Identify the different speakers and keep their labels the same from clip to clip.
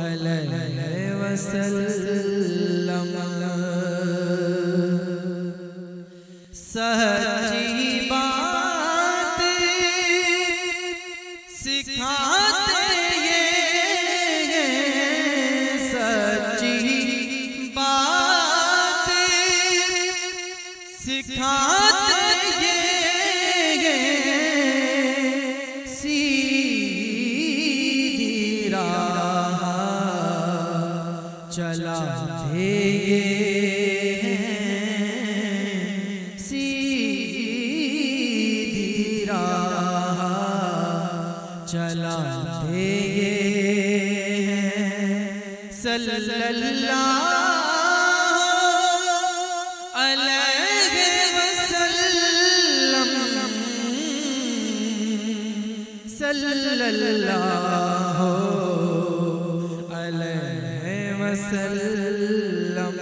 Speaker 1: اللہ علیہ وسلم سہر چلاتے یہ سیدھی راہ چلاتے یہ صلی اللہ علیہ وسلم۔ صلی اللہ علیہ وسلم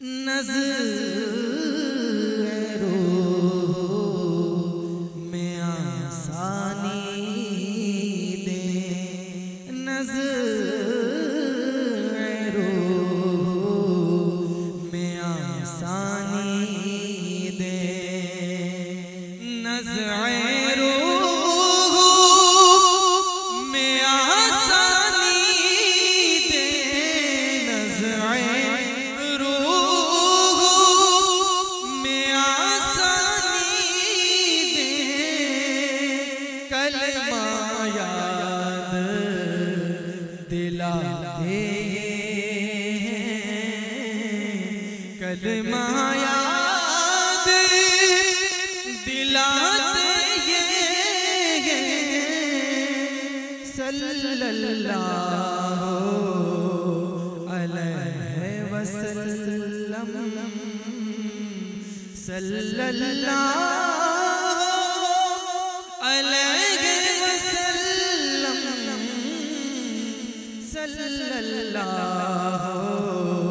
Speaker 1: نظر روح میں آسانی دے نظر میں آسانی دے نظر کلمہ یاد دلا دے صلی اللہ علیہ وسلم صلی اللہ علیہ وسلم صلی اللہ علیہ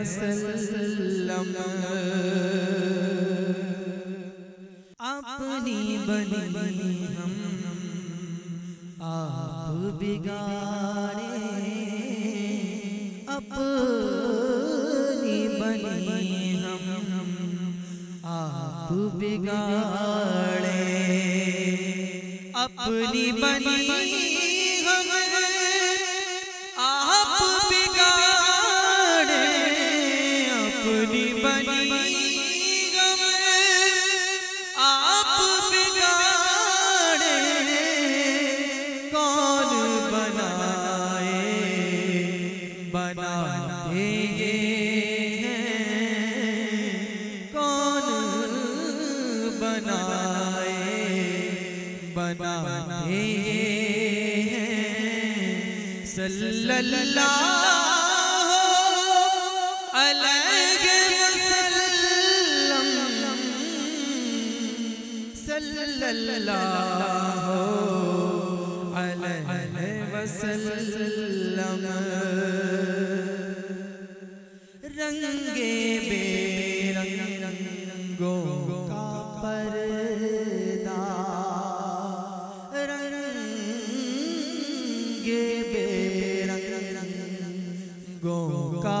Speaker 1: وسلم. اپنی بنی ہم آپ بگاڑے. اپنی بنی ہم آپ بگاڑے. اپنی بنی بنائے، بناتے یہ ہیں۔ صلی اللہ علیہ وسلم۔ صلی اللہ علیہ وسلم رنگے بے رنگ رنگوں کا پردہ رنگے بے رنگ رنگوں کا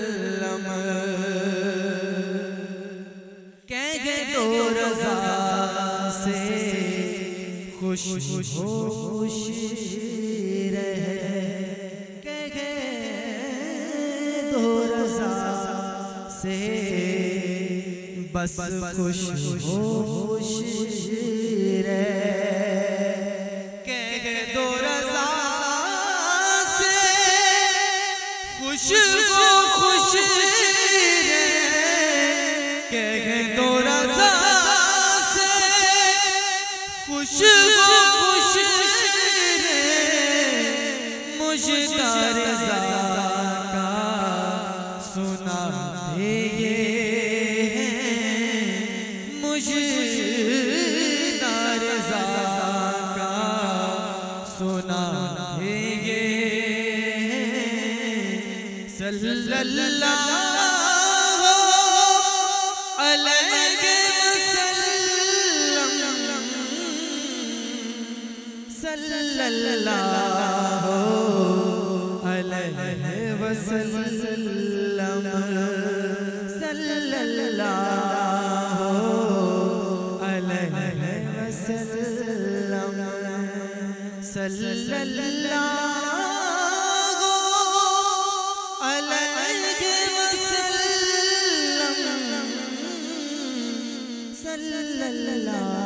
Speaker 1: خوش خوش رہے کہہ دو رضا سے بس خوش خوش رہے کہہ دو رضا سے خوش خوش مجھتا رضا کا سنا دے یہ مجھتا رضا کا سنا دے یہ صلی اللہ صلی اللہ وسلم صلی اللہ علیہ وسلم صلی اللہ علیہ اللہ